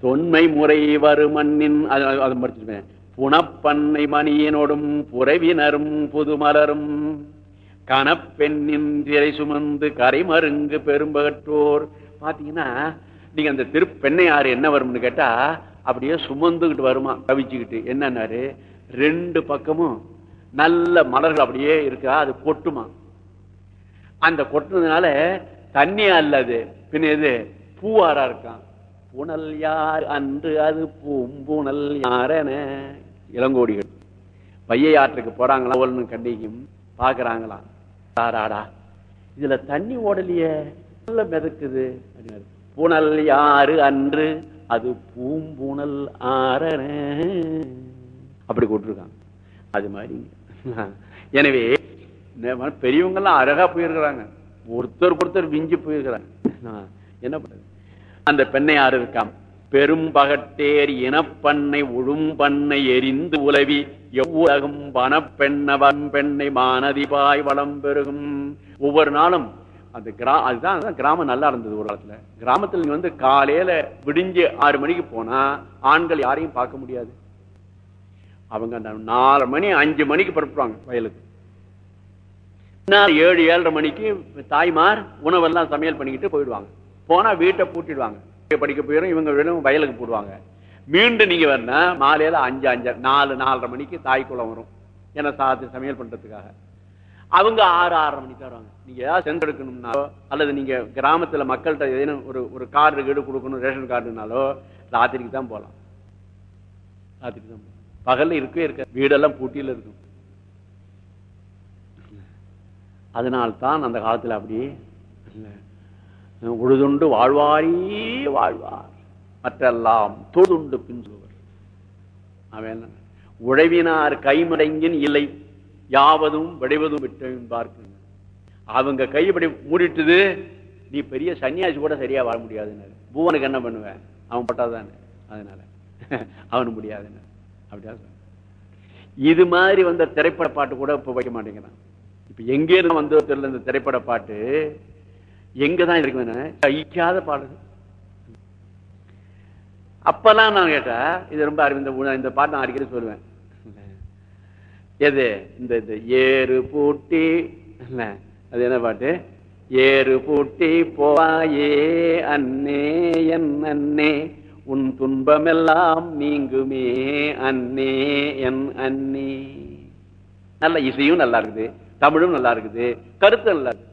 தொன்மை முறை வருமண்ணின் அது அது- படிச்சிருப்பேன் புனப்பண்ணை மணியினோடும் புறவினரும் புதுமலரும் கனப்பெண்ணின் திரை சுமந்து கரைமருங்கு பெரும்பகற்றோர். பாத்தீங்கன்னா நீங்க அந்த திருப்பெண்ணையாறு என்ன வரும்னு கேட்டா அப்படியே சுமந்துகிட்டு வருமா கவிச்சுக்கிட்டு. என்னன்னாரு? ரெண்டு பக்கமும் நல்ல மலர்கள் அப்படியே இருக்கா அது கொட்டுமா. அந்த கொட்டுனதுனால தண்ணி அல்லது பின்ன எது? பூவாரா இருக்கான். புனல் யார் அன்று அது பூம்புணல் யாரென? இளங்கோடிகள். பையை ஆற்றுக்கு போறாங்களா? ஒன்னு கண்டிக்கும் பாக்குறாங்களாம் ஆடாடா இதுல தண்ணி ஓடலையே. நல்ல மிதக்குது. புனல் யாரு அன்று அது பூம்புணல் ஆரண அப்படி கூட்டிருக்காங்க அது மாதிரி. எனவே பெரியவங்கெல்லாம் பெரியவங்க எல்லாம் அழகா போயிருக்கிறாங்க. ஒருத்தர் ஒருத்தர் விஞ்சு போயிருக்கிறாங்க. என்ன பண்றது? அந்த பெண்ணை யாரு இருக்காம்? பெரும்பகட்டேர் இனப்பண்ணை உழும்பண்ணை எரிந்து உலவி எவ்வுலகும் பணப்பெண்ணவன் பெண்ணை மானதிபாய் வளம் பெருகும். ஒவ்வொரு நாளும் அந்த கிரா அதுதான் அதுதான் கிராமம் நல்லா இருந்தது ஒரு காலத்துல. கிராமத்துல நீங்க வந்து காலையில விடிஞ்சு ஆறு மணிக்கு போனா ஆண்கள் யாரையும் பார்க்க முடியாது. அவங்க அந்த நாலு மணி அஞ்சு மணிக்கு பரப்புவாங்க வயலுக்கு. ஏழு ஏழரை மணிக்கு தாய்மார் உணவெல்லாம் சமையல் பண்ணிக்கிட்டு போயிடுவாங்க. போனா வீட்டை பூட்டிடுவாங்க. படிக்க போயிடும் இவங்க வெறும் வயலுக்கு போடுவாங்க. மீண்டும் நீங்க வரனா மாலையில அஞ்சு அஞ்சு நாலு நாலரை மணிக்கு தாய்க்குளம் வரும். ஏன்னா சாத்து சமையல் பண்றதுக்காக. அவங்க ஆறு ஆறரை மணிக்கு வருவாங்க. நீங்க ஏதாவது சென்றெடுக்கணும்னாலோ அல்லது நீங்க கிராமத்துல மக்கள்கிட்ட ஏதேனும் ஒரு ஒரு கார்டு கீடு கொடுக்கணும் ரேஷன் கார்டுனாலோ ராத்திரிக்கு தான் போகலாம். ராத்திரிக்கு தான் போகலாம். பகல்ல இருக்கவே இருக்க வீடெல்லாம் பூட்டியில இருக்கும். அதனால்தான் அந்த காலத்துல அப்படி இல்லை உழுதுண்டு வாழ்வாரே வாழ்வார். மற்றெல்லாம் தொழுதுண்டு பின் அவன் உழைவினார் கைமடங்கின் இல்லை யாவதும் விடைவதும் விட்டவன் பார்க்க அவங்க கைப்படி மூடிட்டுது நீ பெரிய சன்னியாசி கூட சரியா வாழ முடியாதுன்னு. பூவனுக்கு என்ன பண்ணுவேன்? அவன் பட்டாதானே? அதனால. அவனு முடியாதுன்னு. அப்படியா இது மாதிரி வந்த திரைப்பட பாட்டு கூட இப்ப வைக்க மாட்டேங்கிறான். இப்ப எங்கே இருந்து தெரியல இந்த திரைப்பட பாட்டு? எங்கதான் இருக்கு சகிக்காத பாடல் அப்பெல்லாம் நான் கேட்டா இது ரொம்ப அறிவிந்த இந்த பாட்டு நான் அடிக்கடி சொல்லுவேன். எது? இந்த இது ஏறு பூட்டி இல்ல, அது என்ன பாட்டு? ஏறு பூட்டி போவாயே அன்னே என் அண்ணே. உன் துன்பமெல்லாம் நீங்குமே அன்னே என் அன்னே நல்ல இசையும் நல்லா இருக்குது தமிழும் நல்லா இருக்குது கருத்து நல்லா இருக்குது.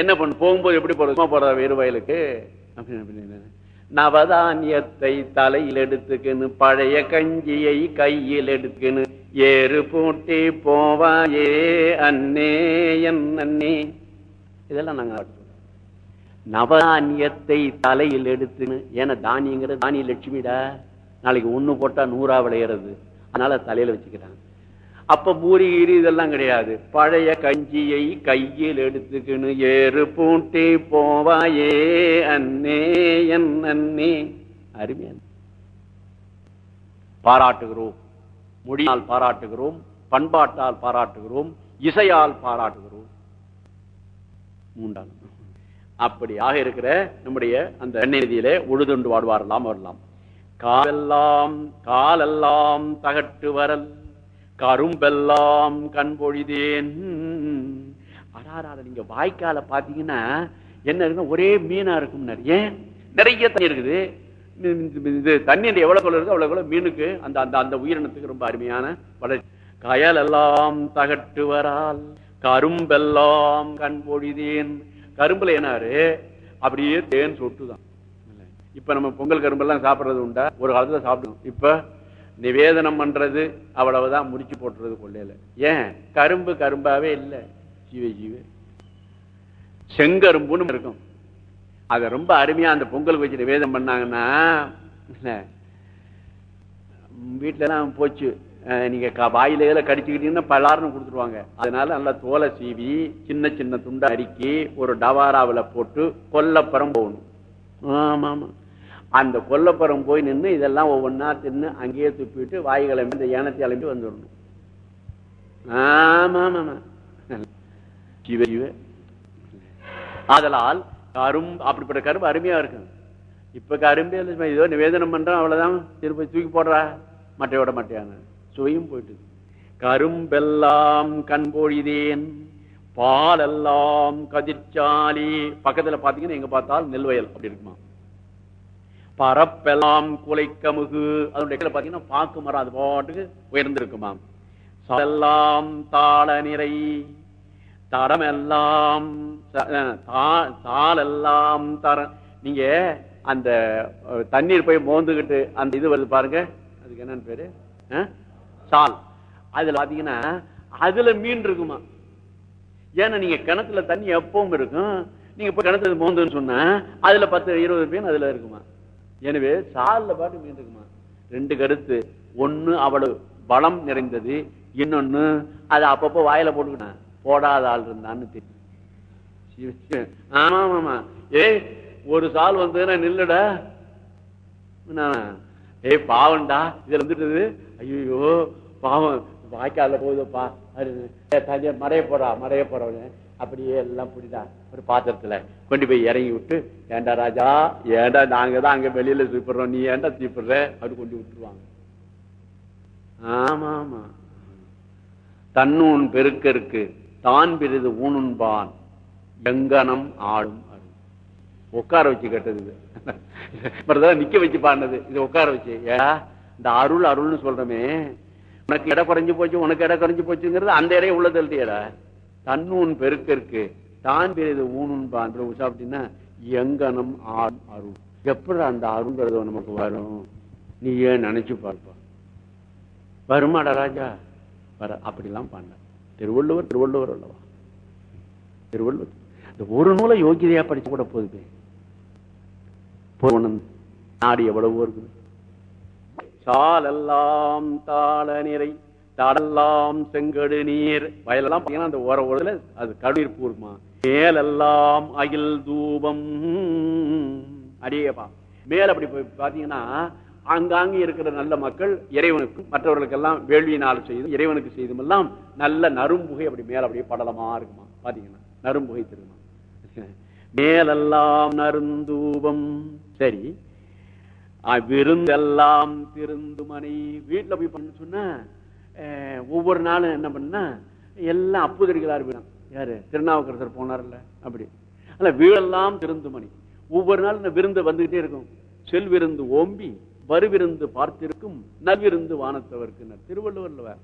என்ன பண்ண போகும்போது எப்படி போறது? சும்மா வேறு வயலுக்கு. அப்படின்னு நவதானியத்தை தலையில் எடுத்துக்கின்னு பழைய கஞ்சியை கையில் எடுத்துக்கணும் ஏறு பூட்டி போவாயே அண்ணே என் அண்ணே. இதெல்லாம் நாங்க நவதானியத்தை தலையில் எடுத்துன்னு ஏன்னா தானியங்கிறது தானிய லட்சுமிடா. நாளைக்கு ஒண்ணு போட்டா நூறா விளையிறது. அதனால தலையில வச்சுக்கிறாங்க. அப்ப பூரி கீரி இதெல்லாம் கிடையாது. பழைய கஞ்சியை கையில் எடுத்துக்கின்னு ஏறு பூட்டி போவாயே அன்னே என் அன்னே அருமையா பாராட்டுகிறோம். மொழியால் பாராட்டுகிறோம். பண்பாட்டால் பாராட்டுகிறோம். இசையால் பாராட்டுகிறோம். மூன்றாம் அப்படியாக இருக்கிற நம்முடைய அந்த எண்ணெய்தியிலே உழுதுண்டு வாடுவாரெல்லாம் வரலாம் காலெல்லாம் காலெல்லாம் தகட்டு வரல் கரும்பெல்லாம் கண் பொழிதேன். நீங்க வாய்க்கால பாத்தீங்கன்னா என்ன இருக்குன்னா ஒரே மீனா இருக்கும் ஏன்? நிறைய தண்ணி இருக்குது. இது- இது தண்ணி எவ்வளவு இருக்கு அவ்வளவு மீனுக்கு அந்த அந்த அந்த உயிரினத்துக்கு ரொம்ப அருமையான வளர்ச்சி. கயலெல்லாம் தகட்டு வரால் கரும்பெல்லாம் கண் பொழிதேன். கரும்புல என்னாரு? அப்படியே தேன் சொட்டுதான். இப்ப நம்ம பொங்கல் கரும்பெல்லாம் சாப்பிடுறது உண்டா? ஒரு காலத்துல சாப்பிடுவோம். இப்ப நிவேதனம் பண்றது அவ்வளவுதான் முடிச்சு போட்டுறது கொள்ளையில. ஏன்? கரும்பு கரும்பாவே இல்லை. ஜீவ ஜீவ. செங்கரும்புன்னு இருக்கும். அத ரொம்ப அருமையா அந்த பொங்கல் வச்சு நிவேதம் பண்ணாங்கன்னா வீட்டிலலாம் எல்லாம் போச்சு. நீங்க வாயில இதில் கடிச்சுக்கிட்டீங்கன்னா பலாருன்னு கொடுத்துருவாங்க. அதனால நல்லா தோலை சீவி சின்ன சின்ன துண்டை அடுக்கி ஒரு டவாராவில் போட்டு கொல்லப்புறம் போகணும். ஆமா ஆமா அந்த கொல்லப்புறம் போய் நின்று இதெல்லாம் ஒவ்வொன்றா தின்னு அங்கேயே துப்பிட்டு வாய் கிளம்பி இந்த ஏனத்தை கிளம்பி வந்துடணும். ஆமா ஆமா ஆமா. ஆதலால் கரும் அப்படிப்பட்ட கரும்பு அருமையா இருக்கு. இப்ப கரும்பே ஏதோ நிவேதனம் பண்றோம் அவ்வளவுதான். திருப்பி தூக்கி போடுறா. மட்டையோட மட்டையான. சுவையும் போயிட்டு கரும்பெல்லாம் கண்பொழிதேன் பாலெல்லாம் கதிர்ச்சாலி. பக்கத்துல பாத்தீங்கன்னா எங்க பார்த்தாலும் நெல் வயல் அப்படி இருக்குமா? பரப்பெல்லாம் குலைக்கமுகு. அதனுடைய பாத்தீங்கன்னா பாக்கு மரம் அது பாட்டுக்கு உயர்ந்திருக்குமாம். எல்லாம் தாள நிறை தரமெல்லாம் தாளெல்லாம் தர. நீங்க அந்த தண்ணீர் போய் மோந்துகிட்டு அந்த இது வருது பாருங்க. அதுக்கு என்னன்னு பேரு? சால். அதுல பாத்தீங்கன்னா அதுல மீன் இருக்குமா ஏன்னா நீங்க கிணத்துல தண்ணி எப்பவும் இருக்கும். நீங்க போய் கிணத்துல மோந்துன்னு சொன்னா அதுல பத்து இருபது மீன் அதுல இருக்குமா எனவே சால்ல பாட்டு மீன் இருக்குமா ரெண்டு கருத்து ஒண்ணு அவ்வளவு பலம் நிறைந்தது இன்னொன்னு அது அப்பப்போ வாயில போட்டுக்கிட்டேன் போடாத ஆள் இருந்தான்னு தெரியும் ஆமா ஆமா ஏய் ஒரு சால் வந்ததுன்னா நில்லுடா. நான், ஏய் பாவம்டா. இதுல இருந்துட்டு ஐயோ பாவம். வாய்க்கால போகுதுப்பா. அது, மறைய போறா மறைய போறவனு அப்படியே எல்லாம் புடிதா ஒரு பாத்திரத்துல கொண்டு போய் இறங்கி விட்டு ஏண்டா ராஜா ஏண்டா நாங்க தான் அங்க வெளியில சீப்பிடுறோம் நீ ஏண்டா சீப்பிடுற அப்படி கொண்டு விட்டுருவாங்க. ஆமா ஆமா. தன்னூன் பெருக்கருக்கு தான் பிரிது ஊனுண்பான் எங்கனம் ஆடும் உட்கார வச்சு கேட்டது இது. நிக்க வச்சு பாடினது. இது உட்கார வச்சு. ஏடா இந்த அருள் அருள்னு சொல்றமே உனக்கு இடம் குறைஞ்சு போச்சு உனக்கு இடம் குறைஞ்சு போச்சுங்கிறது அந்த இடையே உள்ள தள்ளியடா தன்னூன் பெருக்கருக்கு தான் பிரிது ஊனுண்பான் அப்படி உச்சா அப்படின்னா எங்கனம் ஆண் அருள். எப்படி அந்த அருங்கிறது நமக்கு வரும்? நீ ஏன் நினைச்சு பார்ப்பா? வருமாடா ராஜா? வர அப்படிலாம் பண்ண. திருவள்ளுவர் திருவள்ளுவர் அல்லவா? திருவள்ளுவர். இந்த ஒரு நூலை யோகியதையா படிச்சு கூட போகுது நாடு எவ்வளவோ இருக்குது. சாலெல்லாம் தாள நிறை தாடெல்லாம் செங்கடு நீர் வயலெல்லாம் பாத்தீங்கன்னா அந்த ஓர ஓரத்தில் அது கடுநீர் பூர்மா மேலெல்லாம் அகில் தூபம். அடியேபா மேல அப்படி போய் பாத்தீங்கன்னா ஆங்காங்கே இருக்கிற நல்ல மக்கள் இறைவனுக்கும் மற்றவர்களுக்கெல்லாம் வேள்வியினால் செய்தும் இறைவனுக்கு செய்தும் எல்லாம் நல்ல நரும்புகை அப்படி மேல அப்படியே படலமா இருக்குமா பாத்தீங்கன்னா நரும்புகை திருமா மேலெல்லாம் நருந்தூபம் சரி விருந்தெல்லாம் திருந்துமனை. வீட்டுல போய் பண்ண சொன்ன ஒவ்வொரு நாளும் என்ன பண்ண எல்லாம் அப்புதறிகளார் இருப்பான் யாரு? திருநாவுக்கரசர் போனார்ல அப்படி. அல்ல வீடெல்லாம் திருந்துமணி ஒவ்வொரு நாளும் இந்த விருந்து வந்துகிட்டே இருக்கும். செல் விருந்து ஓம்பி வருவிருந்து பார்த்திருக்கும் நல்விருந்து வானத்தவருக்கு. திருவள்ளுவர்ல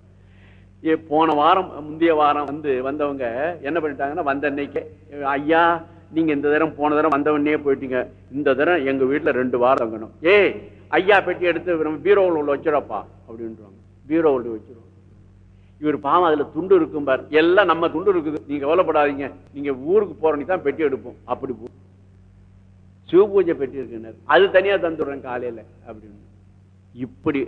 ஏ, போன வாரம் முந்தைய வாரம் வந்து வந்தவங்க என்ன பண்ணிட்டாங்கன்னா வந்த அன்னைக்கு ஐயா நீங்க இந்த தரம் போன தரம் வந்தவன்னே போயிட்டீங்க. இந்த தரம் எங்க வீட்டுல ரெண்டு வாரம் தங்கணும். ஏய் ஐயா பெட்டி எடுத்து நம்ம பீரோவில் உள்ள வச்சிடப்பா அப்படின்றாங்க. பீரோவில் வச்சிருவோம் இவர் பாவம் அதுல துண்டு இருக்கும் பார். எல்லாம் நம்ம துண்டு இருக்குது. நீங்க கவலைப்படாதீங்க. நீங்க ஊருக்கு போறனி தான் பெட்டி எடுப்போம். அப்படி போ சிவ பூஜை பெட்டி இருக்குனர் அது தனியா தந்துடுறேன் காலையில அப்படின்னு. இப்படி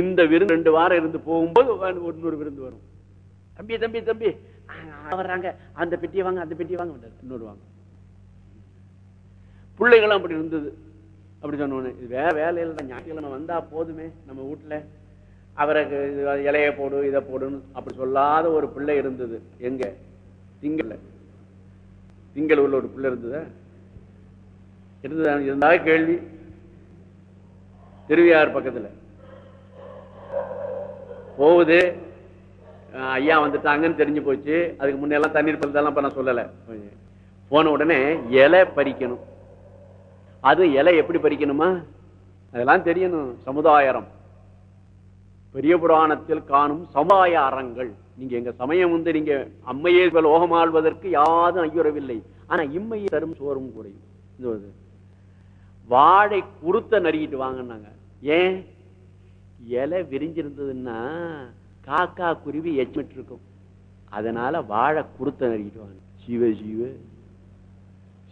இந்த விருந்து ரெண்டு வாரம் இருந்து போகும்போது ஒரு இன்னொரு விருந்து வரும். தம்பி தம்பி தம்பி. வர்றாங்க. அந்த பெட்டியை வாங்க அந்த பெட்டியை வாங்க இன்னொரு வாங்க. பிள்ளைகளும் அப்படி இருந்தது. அப்படி சொன்னோன்னு இது வேற வேலையில் ஞாயிற்றுக்கிழமை வந்தா போதுமே நம்ம வீட்டுல. அவருக்கு இது இலைய போடு இதை போடுன்னு அப்படி சொல்லாத ஒரு பிள்ளை இருந்தது. எங்க? திங்கள். திங்கள் உள்ள ஒரு பிள்ளை இருந்ததா. இருந்ததா இருந்தா கேள்வி. திருவியார் பக்கத்துல. போகுது. ஐயா வந்துட்டாங்கன்னு தெரிஞ்சு போச்சு. அதுக்கு முன்னெல்லாம் தண்ணீர் பழுதெல்லாம் இப்போ நான் சொல்லலை. போன உடனே இலை பறிக்கணும். அது இலை எப்படி பறிக்கணுமா? அதெல்லாம் தெரியணும். சமுதாயம் பெரிய புராணத்தில் காணும் சமுதாய அறங்கள். நீங்க எங்க சமயம் வந்து நீங்க அம்மையே லோகம் ஆழ்வதற்கு யாரும் ஐயுறவில்லை. ஆனா இம்மையை தரும் சோறும் குறையும். வாழை குறுத்த நறுக்கிட்டு வாங்கினாங்க ஏன்? இலை விரிஞ்சிருந்ததுன்னா காக்கா குருவி எச்சமிட்டு இருக்கும் அதனால வாழை குறுத்த நறுக்கிட்டு வாங்க. சிவ சிவ.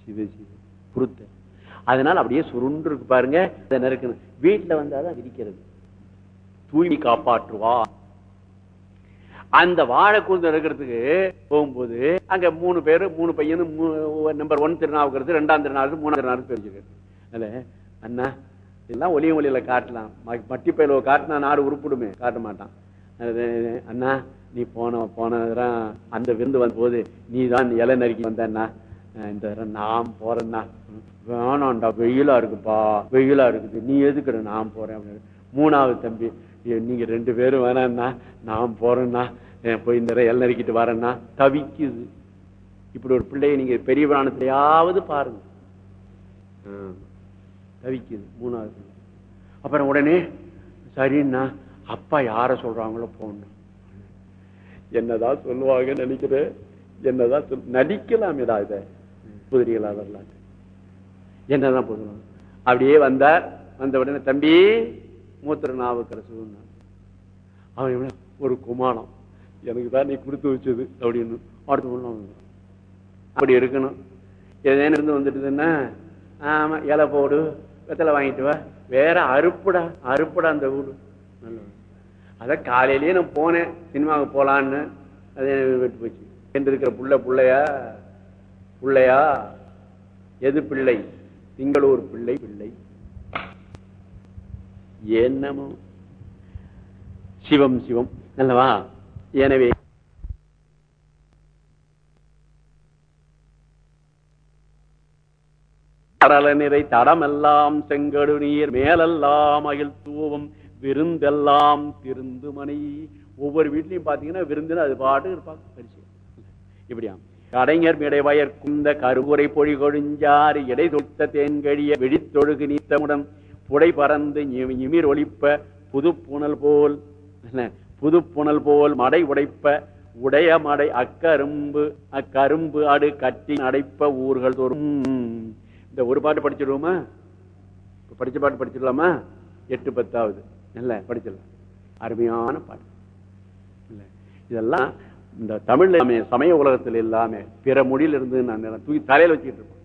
சிவ சிவ. குருத்த. அதனால அப்படியே சுருண்டு இருக்கு பாருங்க. நறுக்கணும். வீட்டுல வந்தாதான் விரிக்கிறது. தூய்மை காப்பாற்றுவா அந்த வாழை கூர்ந்து இருக்கிறதுக்கு போகும்போது அங்க மூணு பேரு மூணு பையனும் நம்பர் ஒன் திருநாவுக்கிறது ரெண்டாம் திருநாள் மூணாம் திருநாள் தெரிஞ்சுக்கிறது. அல்ல அண்ணா இதெல்லாம் ஒளியும் ஒளியில காட்டலாம். ம- மட்டி பயில காட்டினா நாடு உருப்பிடுமே காட்ட மாட்டான். அண்ணா நீ போன போனதான் அந்த விருந்து வந்த போது நீ தான் இலை நறுக்கி வந்தண்ணா அஹ் இந்த நான் போறேன்னா வேணாம்டா வெயிலா இருக்குப்பா வெயிலா இருக்குது. நீ எதுக்குற நான் போறேன் அப்படின்னு. மூணாவது தம்பி நீங்க ரெண்டு பேரும் வேணாம்னா நான் போறேன்னா போய் இந்த தடவை எல்லாம் வரேன்னா தவிக்குது. இப்படி ஒரு பிள்ளையை நீங்க பெரிய பிராணத்திலேயாவது பாருங்க. தவிக்குது மூணாவது. அப்புறம் உடனே சரின்னா அப்பா யார சொல்றாங்களோ போகணும் என்னதான் சொல்லுவாங்கன்னு நினைக்கிறேன். என்னதான் சொல் நடிக்கலாம் ஏதாவது குதிரைகளா வரலாற்று. என்னதான் போதும் அப்படியே வந்தார். வந்த உடனே தம்பி மூத்திர நாவுக்கரசு அவன் ஒரு குமானம் எனக்கு தான் நீ கொடுத்து வச்சது அப்படின்னு அடுத்த பொண்ணு அப்படி இருக்கணும். எதேன்னு இருந்து வந்துட்டுதுன்னா ஆமாம் இலை போடு வெத்தலை வாங்கிட்டு வா. வேற அறுப்புடா அறுப்புடா அந்த வீடு நல்ல அதான் காலையிலேயே நான் போனேன். சினிமாவுக்கு போகலான்னு அதே விட்டு போச்சு. என்று இருக்கிற புள்ள பிள்ளையா? பிள்ளையா? எது பிள்ளை? திங்களூர் பிள்ளை பிள்ளை. என்னமோ? சிவம் சிவம். அல்லவா? எனவே கடல நிறை தடமெல்லாம் செங்கடு நீர் மேலெல்லாம் அகில் தூவம். விருந்தெல்லாம் திருந்துமணி ஒவ்வொரு வீட்லையும் பாத்தீங்கன்னா விருந்துன்னு அது பாட்டு இருப்பாங்க. பரிசு இப்படியா? கடைஞர் மிடை வயற்குந்த கருவுரை பொழி கொழிஞ்சாறு இடை தொட்ட தேன்கழிய வெடித்தொழுகு நீத்தமுடன். புடை பறந்து இமிர் ஒழிப்ப புது புதுப்புணல் போல் புது புதுப்புணல் போல் மடை உடைப்ப உடைய மடை அக்கரும்பு அக்கரும்பு அடு கட்டி அடைப்ப ஊர்கள் தோறும். இந்த ஒரு பாட்டு படிச்சிடுவோமா? படிச்ச பாட்டு படிச்சிடலாமா? எட்டு பத்தாவது. இல்ல படிச்சிடலாம். அருமையான பாட்டு. இல்ல இதெல்லாம் இந்த தமிழ்ல சமய உலகத்தில் இல்லாம பிற மொழியில இருந்து நான் தூக்கி தலையில வச்சுக்கிட்டு இருப்பேன்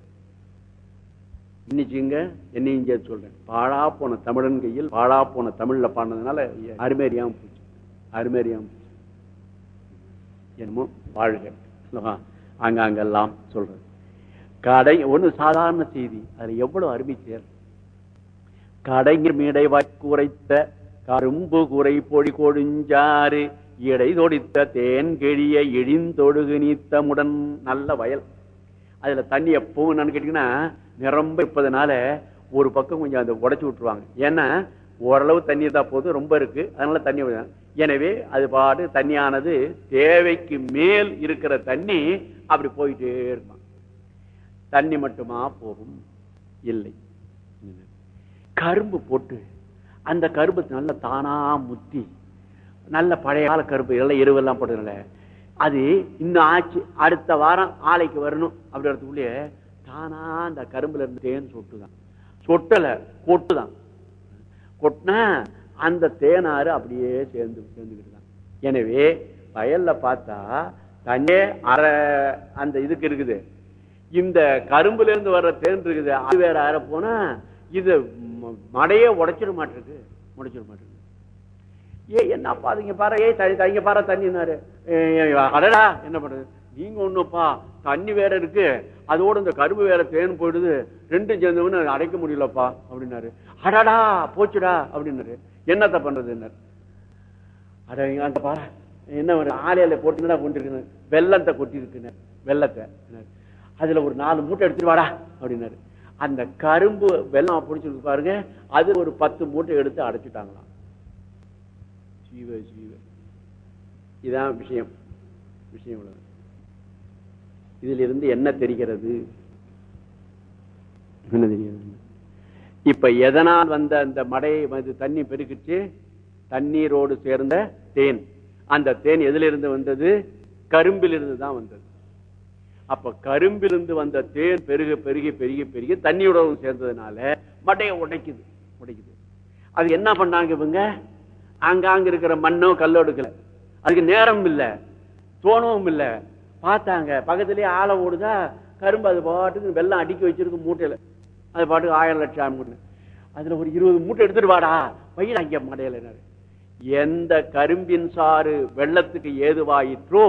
இன்னைக்குங்க என்னையும் சேர்த்து சொல்றேன். பாழா போன தமிழன் கையில் பாழா போன தமிழ்ல பாடினதுனால அருமேரியாம போச்சு. அருமேரியாம போச்சு. என்னமோ வாழ்க. அங்க அங்கெல்லாம் சொல்றது. கடை ஒண்ணு சாதாரண செய்தி. அதுல எவ்வளவு அருமை சேர் கடைஞர் மீடை வாய்க்குரைத்த கரும்பு குறை பொடி கொடுஞ்சாறு இடை தொடித்த தேன் கிழிய இழிந்தொடுகு நீத்தமுடன் நல்ல வயல். அதுல தண்ணி எப்பவும் என்னன்னு கேட்டீங்கன்னா நிரம்ப இருப்பதனால ஒரு பக்கம் கொஞ்சம் அதை உடைச்சு விட்டுருவாங்க. ஏன்னா ஓரளவு தண்ணி தான் போதும் ரொம்ப இருக்கு. அதனால தண்ணி எனவே அது பாடு தண்ணியானது தேவைக்கு மேல் இருக்கிற தண்ணி அப்படி போயிட்டே இருக்கும் தண்ணி மட்டுமா போகும்? இல்லை. கரும்பு போட்டு அந்த கரும்பு நல்ல தானா முத்தி நல்ல பழைய கால கரும்பு எல்லாம் எருவெல்லாம் போட்டதுனால அது இன்னும் ஆச்சு அடுத்த வாரம் ஆலைக்கு வரணும் அப்படி ஆனா தானா அந்த கரும்புல இருந்து தேன் சொட்டுதான். சொட்டல கொட்டுதான். கொட்டினா அந்த தேனாறு அப்படியே சேர்ந்து சேர்ந்துக்கிட்டு தான் எனவே வயல்ல பார்த்தா தண்ணே அரை அந்த இதுக்கு இருக்குது. இந்த கரும்புல இருந்து வர்ற தேன் இருக்குது. அது வேற அரை போனா இது ம- மடையே உடைச்சிட மாட்டிருக்கு முடிச்சிட மாட்டிருக்கு ஏ என்னப்பா அதுங்க பாரு? ஏ தங்க பாரு தண்ணினாரு அடடா என்ன பண்றது? நீங்க ஒண்ணுப்பா தண்ணி வேற இருக்கு. அதோட இந்த கரும்பு வேற தேன் போயிடுது. ரெண்டும் சேர்ந்தவனு அடைக்க முடியலப்பா அப்படின்னாரு. அடடா போச்சுடா அப்படின்னாரு. என்னத்த பண்றதுன்னாரு அட அந்த பாரு. என்ன ஒரு ஆலையில போட்டுதான் கொண்டிருக்கு வெள்ளத்தை கொட்டி இருக்குன்னு வெள்ளத்தை அதுல ஒரு நாலு மூட்டை எடுத்துட்டு வாடா அப்படின்னாரு. அந்த கரும்பு வெள்ளம் பிடிச்சிருக்கு பாருங்க. அது ஒரு பத்து மூட்டை எடுத்து அடைச்சிட்டாங்களாம். ஜீவ ஜீவ. இதான் விஷயம். விஷயம் இதிலிருந்து என்ன தெரிகிறது? என்ன தெரிகிறது? இப்ப எதனால் வந்த அந்த மடையை இது தண்ணி பெருக்கிச்சு தண்ணீரோடு சேர்ந்த தேன். அந்த தேன் எதிலிருந்து வந்தது? கரும்பிலிருந்து தான் வந்தது. அப்ப கரும்பிலிருந்து வந்த தேன் பெருக பெருகி பெருகி பெருகி தண்ணியுடன் சேர்ந்ததுனால மடையை உடைக்குது உடைக்குது. அது என்ன பண்ணாங்க இவங்க? அங்காங்க இருக்கிற மண்ணோ கல்லோ எடுக்கல. அதுக்கு நேரம் இல்லை தோணவும் இல்லை. பார்த்தாங்க. பக்கத்துலேயே ஆழம் ஓடுதா கரும்பு அது பாட்டுக்கு வெள்ளம் அடுக்கி வச்சிருக்கு மூட்டையில. அது பாட்டுக்கு ஆயிரம் லட்சம் மூட்டை அதுல ஒரு இருபது மூட்டை எடுத்துட்டு வாடா பையன் அங்க மடையலைனாரு எந்த கரும்பின் சாறு வெள்ளத்துக்கு ஏதுவாயிற்றோ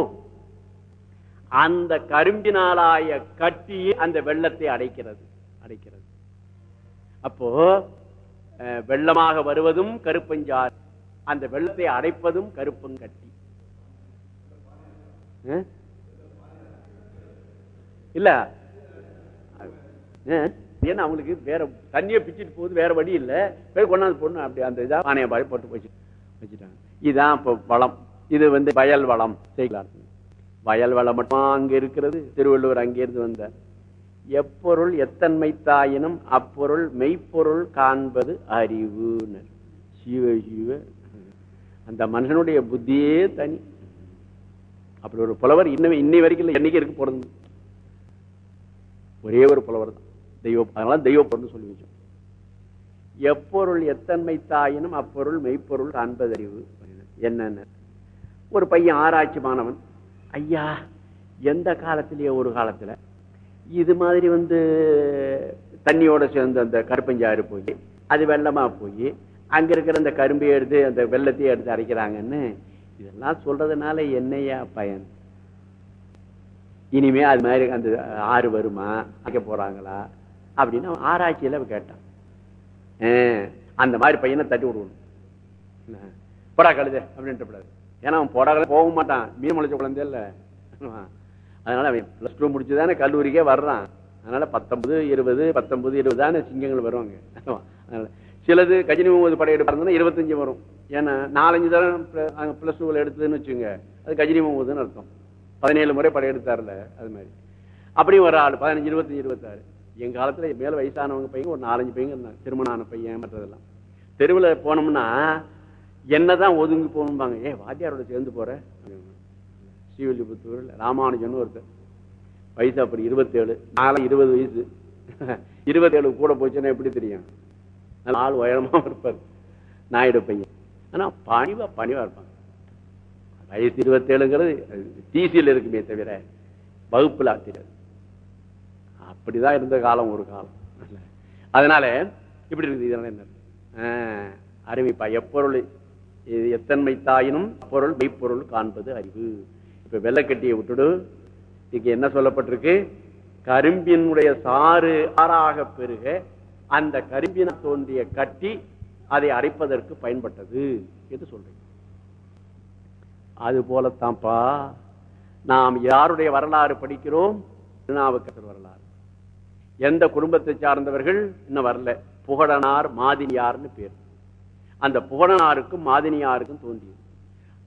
அந்த கரும்பினாலாய கட்டி அந்த வெள்ளத்தை அடைக்கிறது அடைக்கிறது. அப்போ அஹ், வெள்ளமாக வருவதும் கருப்பஞ்சாறு அந்த வெள்ளத்தை அடைப்பதும் கருப்பங்கட்டி இல்ல. ஏன்னா அவங்களுக்கு வேற தண்ணியை பிச்சுட்டு போகுது வேற வழி இல்லை. போய் கொண்டாந்து பொண்ணு அப்படி அந்த இதா பானையை பாடி போட்டு போச்சு. வச்சுட்டாங்க. இதுதான் இப்போ வளம். இது வந்து வயல் வளம். செய்யலாம் வயல் வளம் மட்டும் அங்க இருக்கிறது திருவள்ளுவர் அங்கிருந்து வந்த. எப்பொருள் எத்தன்மை தாயினும் அப்பொருள் மெய்ப்பொருள் காண்பது அறிவுன்னு. சிவ சிவ. அந்த மனுஷனுடைய புத்தியே தனி. அப்படி ஒரு புலவர் இன்னும் இன்னை வரைக்கும் இல்லை. என்னைக்கு இருக்கு போறது? ஒரே ஒரு புலவர் தான். தெய்வ அதனால தெய்வ பொருள்னு சொல்லி வச்சோம். எப்பொருள் எத்தன்மை தாயினும் அப்பொருள் மெய்ப்பொருள் அன்பதறிவு என்னென்ன? ஒரு பையன் ஆராய்ச்சி மாணவன். ஐயா எந்த காலத்திலேயே ஒரு காலத்துல. இது மாதிரி வந்து தண்ணியோட சேர்ந்து அந்த கருப்பஞ்சாறு போய் அது வெள்ளமா போய் அங்கே இருக்கிற அந்த கரும்பையை எடுத்து அந்த வெள்ளத்தையும் எடுத்து அரைக்கிறாங்கன்னு இதெல்லாம் சொல்றதுனால என்னையா பயன்? இனிமே அது மாதிரி அந்த ஆறு வருமா? அரைக்க போறாங்களா? அப்படின்னு அவன் ஆராய்ச்சியில அவன் கேட்டான். ஆ, அந்த மாதிரி பையனை தட்டி விடுவணும் போடா கழுத அப்படின்ட்டு கூடாது ஏன்னா அவன் போடா கழுத போக மாட்டான். மீன் முளைச்ச குழந்தை இல்லை. அதனால அவன் பிளஸ் டூ முடிச்சுதானே கல்லூரிக்கே வர்றான். அதனால பத்தொன்பது இருபது பத்தொன்பது இருபது தானே சிங்கங்கள் வருவாங்க. அதனால சிலது கஜினி முகமது படையெடுப்பாருன்னா இருபத்தஞ்சு வரும். ஏன்னா நாலஞ்சு தரம் பிளஸ் டூவில் எடுத்ததுன்னு வச்சுங்க அது கஜினி முகமதுன்னு அர்த்தம். பதினேழு முறை படையெடுத்தார்ல அது மாதிரி. அப்படியும் ஒரு ஆள் பதினஞ்சு இருபத்தஞ்சு இருபத்தாறு. எங்க காலத்துல மேல வயசானவங்க பையன் ஒரு நாலஞ்சு பையன் இருந்தாங்க திருமணம் ஆன பையன் மற்றதெல்லாம். தெருவில் போனோம்னா என்னதான் ஒதுங்கி போகணும்பாங்க. ஏ வாத்தியாரோட சேர்ந்து போற? ஸ்ரீவில்லிபுத்தூர்ல ராமானுஜன் ஒருத்தர். வயசு அப்படி இருபத்தேழு நாலு இருபது வயசு. இருபத்தேழு கூட போச்சுன்னா எப்படி தெரியும்? நல்ல ஆள் உயரமா இருப்பார். நாயுடு பையன். ஆனா பணிவா பணிவா இருப்பாங்க. வயசு இருபத்தேழுங்கிறது டிசியில் இருக்குமே தவிர வகுப்பில் தெரியாது அப்படிதான் இருந்த காலம் ஒரு காலம். அதனால இப்படி இருக்குது இதனால என்ன? ஆஹ், அறிவிப்பா. எப்பொருள் இது எத்தன்மை தாயினும் பொருள் மெய்ப்பொருள் காண்பது அறிவு. இப்ப வெள்ளக்கட்டியை விட்டுடு. இதுக்கு என்ன சொல்லப்பட்டிருக்கு? கரும்பினுடைய சாறு ஆறாக பெருக அந்த கரும்பின தோன்றிய கட்டி அதை அரைப்பதற்கு பயன்பட்டது என்று சொல்றேன் அது போலத்தான்ப்பா நாம் யாருடைய வரலாறு படிக்கிறோம்? திருநாவுக்கரசர் வரலாறு. எந்த குடும்பத்தை சார்ந்தவர்கள்? இன்னும் வரல. புகழனார் மாதினியார்னு பேர். அந்த புகழனாருக்கும் மாதினியாருக்கும் தோன்றியது.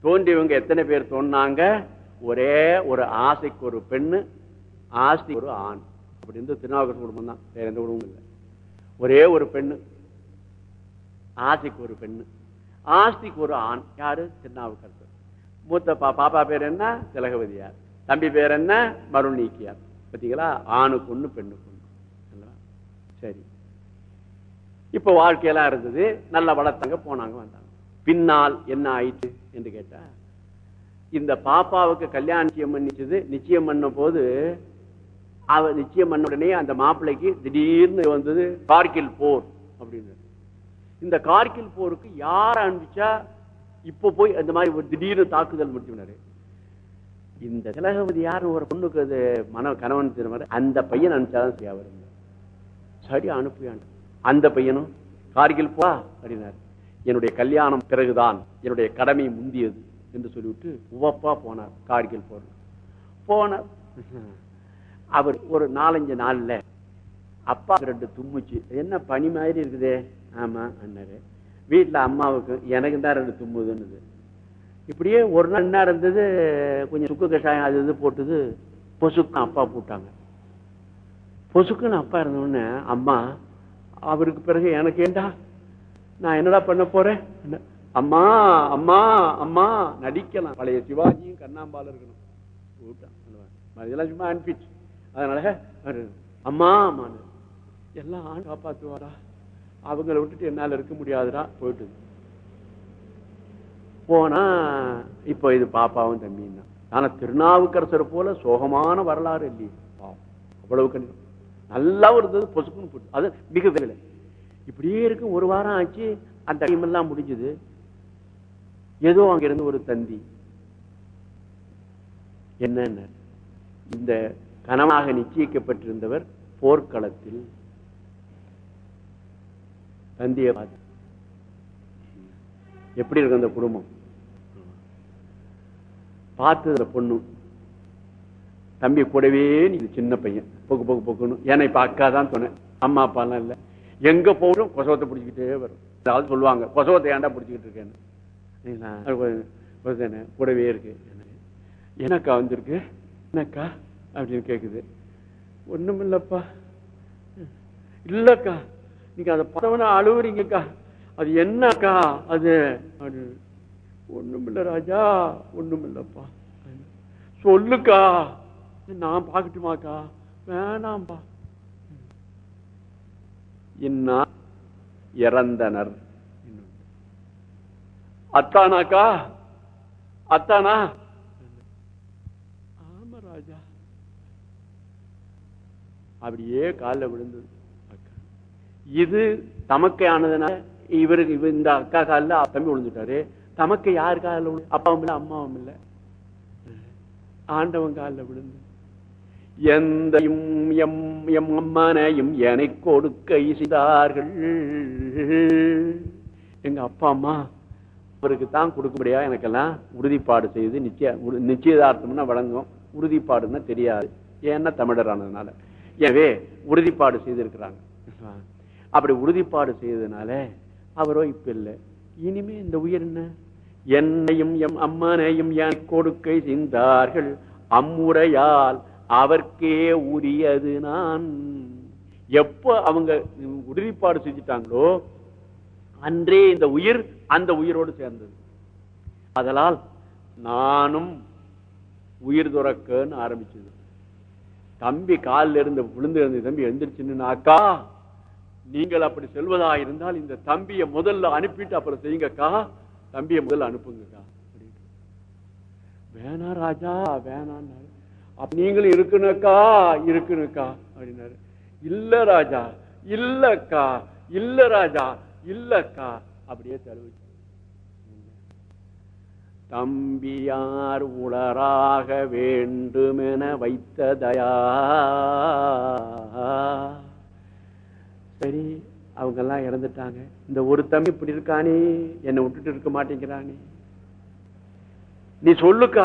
தோன்றியவங்க எத்தனை பேர் தோன்னாங்க ஒரே ஒரு ஆசைக்கு ஒரு பெண்ணு ஆஸ்தி ஒரு ஆண். அப்படின்னு இருந்து திருநாவுக்கரசர் குடும்பம் தான். வேற எந்த குடும்பம் இல்லை. ஒரே ஒரு பெண்ணு ஆசைக்கு ஒரு பெண்ணு ஆஸ்திக்கு ஒரு ஆண். யாரு? திருநாவுக்கரசர். மூத்த பாப்பா பேர் என்ன? திலகவதியார். தம்பி பேர் என்ன? மருணீக்கியார் பார்த்தீங்களா? ஆணுக்கு ஒன்று பெண்ணுக்கு ஒன்று சரி. இப்ப வாழ்க்கையெல்லாம் இருந்தது. நல்லா வளர்த்தாங்க போனாங்க வந்தாங்க. பின்னால் என்ன ஆயிட்டு என்று கேட்டா இந்த பாப்பாவுக்கு கல்யாணம் நிச்சயம் பண்ணிச்சது நிச்சயம் பண்ண போது அவ நிச்சயம் பண்ண உடனே அந்த மாப்பிள்ளைக்கு திடீர்னு வந்தது கார்கில் போர் அப்படின்னு. இந்த கார்கில் போருக்கு யார் அனுப்பிச்சா இப்ப போய் அந்த மாதிரி ஒரு திடீர்னு தாக்குதல் முடிச்சுனாரு. இந்த திலகவதி யாரு? ஒரு பொண்ணுக்கு அது மன கணவன் திரும்ப அந்த பையன் அனுப்பிச்சாதான் சரியா வரும். சரி அனுப்பியான் அந்த பையனும் கார்கில் போ அப்படின்னாரு. என்னுடைய கல்யாணம் பிறகுதான். என்னுடைய கடமை முந்தியது என்று சொல்லிவிட்டு உவப்பா போனார் கார்கில் போன போனார். அவர் ஒரு நாலஞ்சு நாள்ல அப்பா ரெண்டு தும்முச்சு. என்ன பனி மாதிரி இருக்குதே? ஆமா அண்ணரு வீட்டுல அம்மாவுக்கு எனக்கு தான் ரெண்டு தும்புதுன்னுது. இப்படியே ஒரு நாள் என்ன இருந்தது கொஞ்சம் சுக்கு கஷாயம் அது இது போட்டுது பொசுக்கும் அப்பா போட்டாங்க. பொசுக்குன்னு அப்பா இருந்த உடனே அம்மா அவருக்கு பிறகு எனக்கு ஏண்டா? நான் என்னடா பண்ண போறேன்? அம்மா அம்மா அம்மா நடிக்கலாம். பழைய சிவாஜியும் கண்ணாம்பால் இருக்கணும். இதெல்லாம் சும்மா அனுப்பிச்சு. அதனால அவரு, அம்மா அம்மான்னு. எல்லாம் ஆண் காப்பாத்துவாரா? அவங்கள விட்டுட்டு என்னால இருக்க முடியாதுடா போயிட்டு போனா இப்போ இது பாப்பாவும் தம்பியும் தான். ஆனா திருநாவுக்கரசர் போல சோகமான வரலாறு இல்லையே. அவ்வளவு கணிதம் நல்லா இருந்தது பொசுக்குன்னு போட்டு அது மிக விலை. இப்படியே இருக்கு ஒரு வாரம் ஆச்சு அந்த டைம் எல்லாம் முடிஞ்சது. ஏதோ அங்க இருந்து ஒரு தந்தி. என்ன இந்த கனமாக நிச்சயிக்கப்பட்டிருந்தவர் போர்க்களத்தில் தந்தியை எப்படி இருக்கு அந்த குடும்பம்? பார்த்து அந்த பொண்ணு தம்பி கூடவே நீ சின்ன பையன். பொக்கு பொக்கு பொக்குன்னு. ஏன்னா இப்ப அக்கா தான் சொன்னேன் அம்மா அப்பாலாம் இல்ல. எங்க போகணும் கொசவத்தை பிடிச்சிக்கிட்டே வரும். அதாவது சொல்லுவாங்க கொசவத்தை ஏன்டா பிடிச்சிக்கிட்டு இருக்கேன்னு? கூடவே இருக்கு. எனக்கா வந்திருக்கு? என்னக்கா? அப்படின்னு கேக்குது. ஒண்ணும் இல்லப்பா இல்லக்கா. நீங்க அதை பார்த்தவன அழுவுறீங்கக்கா. அது என்னக்கா? அது அது ஒண்ணுமில்ல ராஜா ஒண்ணுமில்லப்பா. சொல்லுக்கா. நான் பார்க்கட்டுமாக்கா? வேணாம்பா. இன்னா இறந்தனர். அத்தானாக்கா? அத்தானா? ஆமா ராஜா. அப்படியே காலில் விழுந்தது. இது தமக்கை ஆனதுனால இவருக்கு இவர் இந்த அக்கா காலில் தம்பி விழுந்துட்டாரு. தமக்கை யார் காலில் அப்பாவும் இல்லை அம்மாவும் இல்லை. ஆண்டவன் காலில் விழுந்து. எந்த எம் எம் அம்மானையும் என்னை கொடுக்க செய்தார்கள் எங்க அப்பா அம்மா அவருக்கு தான் கொடுக்க முடியாது எனக்கெல்லாம் உறுதிப்பாடு செய்து நிச்சய நிச்சயதார்த்தம்னா வழங்கும் உறுதிப்பாடுன்னா தெரியாது. ஏன்னா தமிழர் ஆனதுனால. எனவே உறுதிப்பாடு செய்திருக்கிறாங்க. அப்படி உறுதிப்பாடு செய்ததுனால அவரோ இப்ப இல்லை இனிமே இந்த உயிர் என்ன? என்னையும் எம் அம்மனையும் என் கொடுக்கை சிந்தார்கள்? அம்முறையால் அவர்க்கே உரியது நான். எப்ப அவங்க உறுதிப்பாடு செஞ்சிட்டாங்களோ அன்றே இந்த உயிர் அந்த உயிரோடு சேர்ந்தது. அதனால் நானும் உயிர் துறக்கன்னு ஆரம்பிச்சது. தம்பி காலில் இருந்து விழுந்து இருந்த தம்பி எழுந்திரிச்சுன்னு அக்கா நீங்கள் அப்படி செல்வதா இருந்தால் இந்த தம்பியை முதல்ல அனுப்பிட்டு அப்புறம் செய்யுங்கக்கா. தம்பியை முதல்ல அனுப்புங்கக்கா. வேணா ராஜா வேணான்னாரு அப்ப நீங்களும் இருக்குனுக்கா இருக்குனக்கா அப்படின்னாரு. இல்ல ராஜா இல்லக்கா இல்ல ராஜா இல்லக்கா அப்படியே தழுவிச்சு தம்பியார் உளராக வேண்டுமென வைத்ததையா? சரி அவங்க எல்லாம் இறந்துட்டாங்க. இந்த ஒரு தம்பி இப்படி இருக்கானே என்னை விட்டுட்டு இருக்க மாட்டேங்கிறானே. நீ சொல்லுக்கா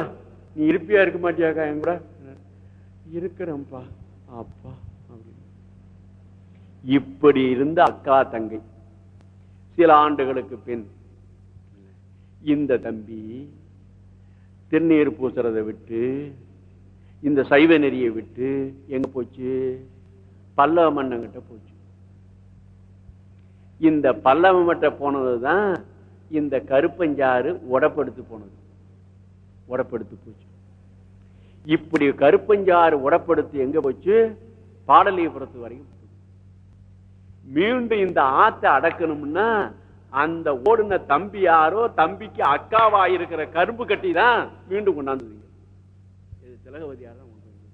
நீ இருப்பியா இருக்க மாட்டியாக்கா என் கூட? இருக்கிறேன்ப்பா அப்பா அப்படின்னு. இப்படி இருந்த அக்கா தங்கை சில ஆண்டுகளுக்கு பின் இந்த தம்பி திருநீர் பூசுறதை விட்டு இந்த சைவ நெறியை விட்டு எங்க போச்சு? பல்லவ மன்னங்கிட்ட போச்சு. இந்த பல்லவமற்ற மட்ட போனதுதான் இந்த கருப்பஞ்சாறு உடப்படுத்து போனது. உடப்படுத்து போச்சு. இப்படி கருப்பஞ்சாறு உடப்படுத்து எங்க போச்சு? பாடலிபுரத்து வரைக்கும் மீண்டும் இந்த ஆத்தை அடக்கணும்னா அந்த ஓடுன தம்பி யாரோ தம்பிக்கு அக்காவா இருக்கிற கரும்பு கட்டி தான் மீண்டும் கொண்டாந்து இது திலகவதியார் தான் கொண்டு வந்தது.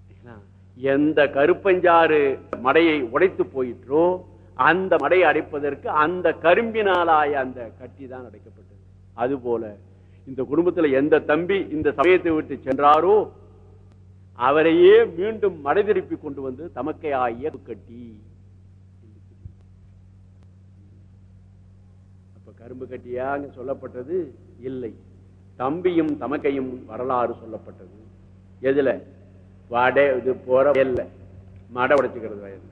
சரிங்களா? எந்த கருப்பஞ்சாறு மடையை உடைத்து போயிற்றோ அந்த மடையை அடைப்பதற்கு அந்த கரும்பினாலாய அந்த கட்டி தான் அடைக்கப்பட்டது. அதுபோல இந்த குடும்பத்தில் எந்த தம்பி இந்த சமயத்தை விட்டு சென்றாரோ அவரையே மீண்டும் மடை திருப்பி கொண்டு வந்து தமக்கை ஆகிய கட்டி. அப்ப கரும்பு கட்டியாங்க சொல்லப்பட்டது இல்லை. தம்பியும் தமக்கையும் வரலாறு சொல்லப்பட்டது. எதுல? வாடே இது போற வயல்ல. மடை உடைச்சுக்கிறது வயல்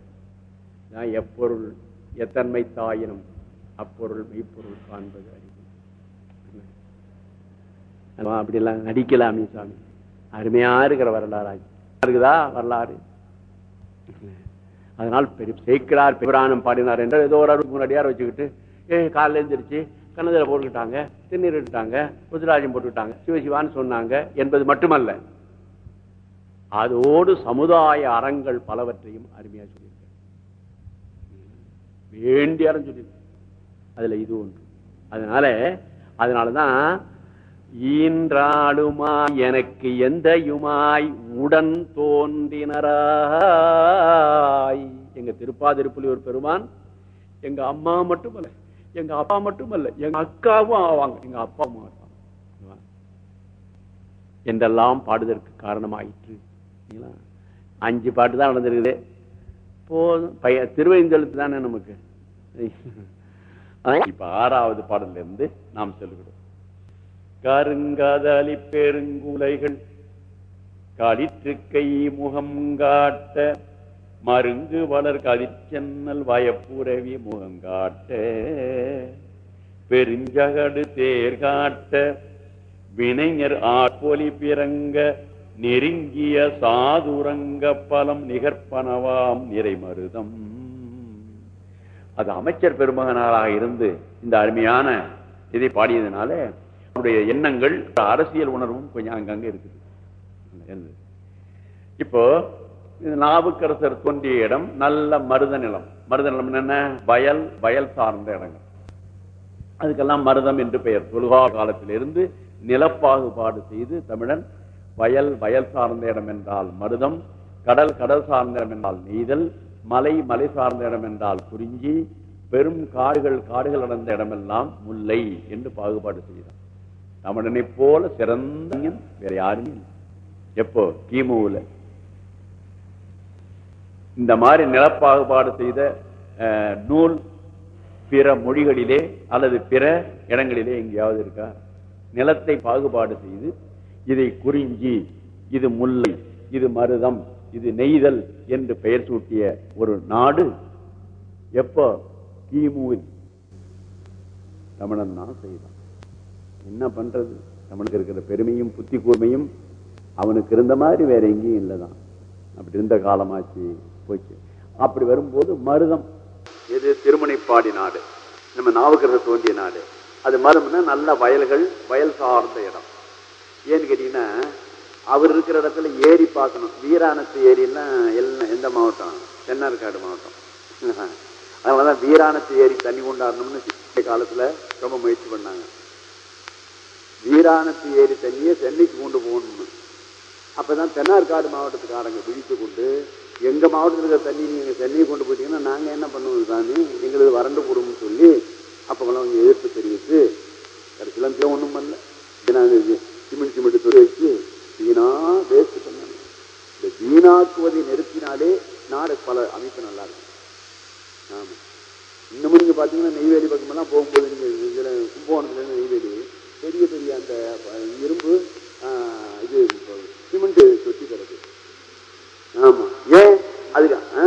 நான் எப்பொருள் எத்தன்மை தாயினும் அப்பொருள் மெய்ப்பொருள் காண்பது அறிவு. அப்படிலாம் நடிக்கலாமே சாமி. அருமையா இருக்கிற வரலாறு இருக்குதா வரலாறு? அதனால் பெரிய சேர்க்கிறார் பிராணம் பாடினார் என்று ஏதோ ஒரு அறுபது மூணு வச்சுக்கிட்டு ஏ காலைல எழுந்திரிச்சு கண்ணதில் போட்டுக்கிட்டாங்க திருநீர் விட்டுட்டாங்க புதுராஜம் போட்டுக்கிட்டாங்க சிவசிவான்னு சொன்னாங்க என்பது மட்டுமல்ல. அதோடு சமுதாய அறங்கள் பலவற்றையும் அருமையா சொல்லியிருக்காங்க வேண்டிய அறம் சொல்லியிருக்காங்க அதுல இது ஒன்று. அதனால அதனாலதான் ஈன்றாளுமாய் எனக்கு எந்தையுமாய் உடன் தோன்றினராய். எங்க திருப்பாதிருப்புலி ஒரு பெருமான் எங்க அம்மா மட்டுமல்ல எங்க அப்பா மட்டுமல்ல எங்க அக்காவும் ஆவாங்க எங்க அப்பாவும் ஆவாங்க. என்றெல்லாம் பாடுதற்கு காரணமாயிற்று. அஞ்சு பாட்டு தான் நடந்திருக்குது. போதும். பைய திருவைந்தெழுத்து தானே நமக்கு. இப்ப ஆறாவது பாடல்ல இருந்து நாம் சொல்லுகிறோம் கருங்காதலி பெருங்குலைகள் களிற்றுக்கை முகம் காட்ட மருங்கு வளர் கதிர்ச்சென்னல் வயப்புறவி முகம் காட்ட பெருஞ்சகடு தேர் காட்ட வினைஞர் ஆட்பொலி பிறங்க நெருங்கிய சாதுரங்க பலம் நிகர்ப்பனவாம் நிறைமருதம். அது அமைச்சர் பெருமகனாராக இருந்து இந்த அருமையான இதை பாடியதுனால அவருடைய எண்ணங்கள் அரசியல் உணர்வும் கொஞ்சம் அங்கங்க இருக்குது. இப்போ நாவுக்கரசர் தோன்றிய இடம் நல்ல மருத நிலம். மருத நிலம் என்ன வயல் வயல் சார்ந்த இடங்கள். அதுக்கெல்லாம் மருதம் என்று பெயர். தொழுகா காலத்திலிருந்து நிலப்பாகுபாடு செய்து தமிழன் வயல் வயல் சார்ந்த இடம் என்றால் மருதம் கடல் கடல் சார்ந்த இடம் என்றால் நெய்தல் மலை மலை சார்ந்த இடம் என்றால் குறிஞ்சி பெரும் காடுகள் காடுகள் அடர்ந்த இடமெல்லாம் முல்லை என்று பாகுபாடு செய்தான் தமிழனை போல சிறந்த வேற யாருமே இல்லை. எப்போ? கிமுல. இந்த மாதிரி நிலப்பாகுபாடு செய்த அஹ், நூல் பிற மொழிகளிலே அல்லது பிற இடங்களிலே எங்கேயாவது இருக்கா? நிலத்தை பாகுபாடு செய்து இதை குறிஞ்சி இது முல்லை இது மருதம் இது நெய்தல் என்று பெயர் சூட்டிய ஒரு நாடு எப்போ கிமுவில்? தமிழன் தான் செய்தான். என்ன பண்றது? தமிழுக்கு இருக்கிற பெருமையும் புத்தி கூர்மையும் அவனுக்கு இருந்த மாதிரி வேற எங்கேயும் இல்லைதான். அப்படி இருந்த காலமாச்சு போச்சு. அப்படி வரும்போது மருதம். எது திருமணிப்பாடி நாடு. நம்ம நாவுக்கிறது தோன்றிய நாடு. அது மருதம்னா நல்ல வயல்கள் வயல் சார்ந்த இடம். ஏன்னு கேட்டீங்கன்னா அவர் இருக்கிற இடத்துல ஏரி பார்க்கணும். வீராணத்து ஏரின்னா எல்லாம் எந்த மாவட்டம்? தென்னார்காடு மாவட்டம். அதனாலதான் வீராணத்து ஏரி தண்ணி கொண்டாடணும்னு காலத்தில் ரொம்ப முயற்சி பண்ணாங்க. வீராணத்து ஏரி தண்ணியை சென்னைக்கு கொண்டு போகணும்னு. அப்போ தான் தென்னார்காடு மாவட்டத்துக்காரங்க விழித்து கொண்டு எங்கள் மாவட்டத்தில் இருக்கிற தண்ணி நீங்கள் சென்னையை கொண்டு போயிட்டீங்கன்னா நாங்கள் என்ன பண்ணுவோம் சாமி? எங்களுக்கு வறண்டு போடும்னு சொல்லி அப்பெல்லாம் அவங்க எதிர்ப்பு தெரிவித்து கடைசியில் ஒன்றும் பண்ணல. இது சிமெண்ட் சிமெண்ட் துறை வச்சு வீணா வேஸ்ட் பண்ணணும் இந்த வீணாக்குவதை நிறுத்தினாலே நாடு பல அமைப்பு நல்லா இருக்கும் ஆமாம் இன்னமும் நீங்கள் பார்த்தீங்கன்னா நெய்வேலி பக்கமெல்லாம் போகும்போது நீங்கள் இதில் கும்பகோணத்துலேருந்து நெய்வேலி பெரிய பெரிய அந்த இரும்பு இது சிமெண்ட் சொத்தி கிடக்கு. ஆமாம் ஏன்? அதுதான். ஆ?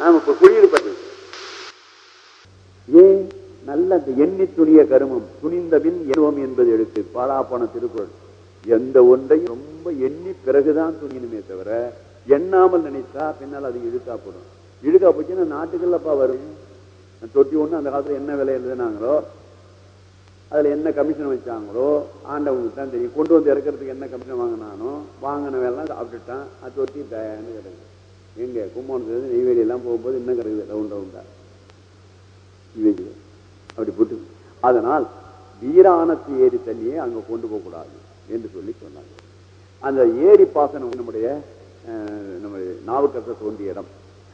ஆமாம் இப்போ குடியிருப்பாரு ஏன்? நல்ல எண்ணி துணிய கருமம். துணிந்த பின் எண்ணுவோம் என்பது எழுத்து. பாழாப்பன திருக்குறள். எந்த ஒன்றையும் ரொம்ப எண்ணி பிறகுதான் துணியணுமே தவிர எண்ணாமல் நினைத்தா பின்னால் அது இழுக்காப்படும் இழுக்கா போச்சுன்னா நாட்டுக்குள்ளப்பா வரும். தொட்டி ஒண்ணு அந்த காலத்துல என்ன விலை எழுதுனாங்களோ அதுல என்ன கமிஷன் வச்சாங்களோ ஆண்டவங்களுக்கு தான் தெரியும். கொண்டு வந்து இறக்கிறதுக்கு என்ன கமிஷன் வாங்கினானோ வாங்கின வேலை சாப்பிட்டுட்டான். அது தொட்டி தயான்னு கிடக்கு. எங்க கும்போணத்துல நெய்வேலியெல்லாம் போகும்போது இன்னும் கிடக்குது ரவுண்ட் ரவுண்டா இவைக்கு அப்படி போட்டு அதனால் வீராணத்து ஏரி தண்ணியை அங்க கொண்டு போக கூடாது என்று சொல்லி சொன்னாங்க. அந்த ஏரி பாசனம் நம்முடைய அஹ், நம்ம நாவுக்கரசர் தோன்றிய இடம்.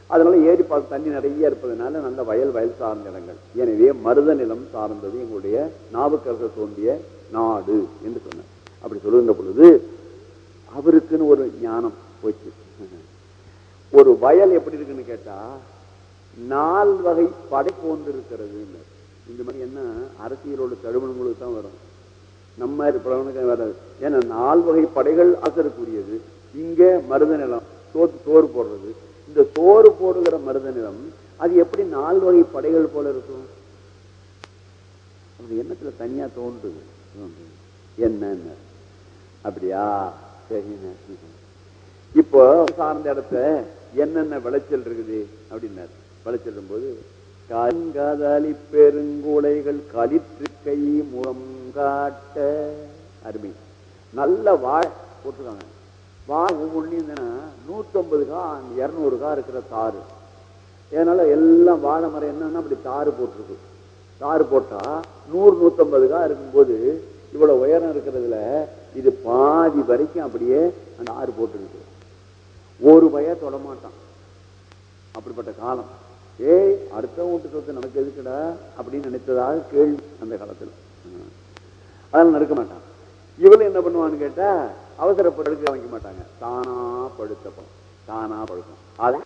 அதனால ஏரி பாசனம் தண்ணி நிறைய இருப்பதனால நல்ல வயல் வயல் சார்ந்த இடங்கள். எனவே மருத நிலம் சார்ந்தது எங்களுடைய நாவுக்கரசர் தோன்றிய நாடு என்று சொன்னார். அப்படி சொல்லுகின்ற பொழுது அவருக்குன்னு ஒரு ஞானம் போச்சு. ஒரு வயல் எப்படி இருக்குன்னு கேட்டா நால் வகை படை போன்று இருக்கிறது இந்த மாதிரி என்ன அரசியலோட தழுவனங்களுக்கு தான் வரும். நம்ம இருப்பவனுக்கு வராது. ஏன்னா நால் வகை படைகள் அசரக்கூடியது இங்க மருத நிலம் சோறு சோறு போடுறது. இந்த சோறு போடுகிற மருத நிலம் அது எப்படி நால் வகை படைகள் போல இருக்கும்? அப்படி எண்ணத்துல தனியா தோன்றுது. என்னன்னு. அப்படியா? சரிங்க இப்போ சார்ந்த இடத்த என்னென்ன விளைச்சல் இருக்குது? அப்படின்னாரு. விளைச்சல் போது கங்கதலி பெருங்குலைகள் கலிற்றுக்கை முகம் காட்ட. அருமை. நல்ல வாழை போட்டிருக்காங்க. வாழ் ஒவ்வொன்றையும் நூத்தம்பது கா இரநூறு கா இருக்கிற தாறு. அதனால எல்லாம் வாழை மரம் என்னன்னா அப்படி தாறு போட்டிருக்கு. தாறு போட்டா நூறு நூத்தம்பது கா இருக்கும்போது இவ்வளவு உயரம் இருக்கிறதுல இது பாதி வரைக்கும் அப்படியே அந்த ஆறு போட்டுருக்கு. ஒரு பய தொடமாட்டான் அப்படிப்பட்ட காலம். ஏய் அடுத்த வீட்டு சொத்து நமக்கு எதுக்குடா? அப்படின்னு நினைத்ததாக கேள்வி அந்த காலத்துல. ம். அதெல்லாம் நடக்க மாட்டான். இவளும் என்ன பண்ணுவான்னு கேட்டா அவசரப்பட்டு எடுக்க வாங்கிக்க மாட்டாங்க. தானா படுத்த பழம் தானா படுக்கும் அதை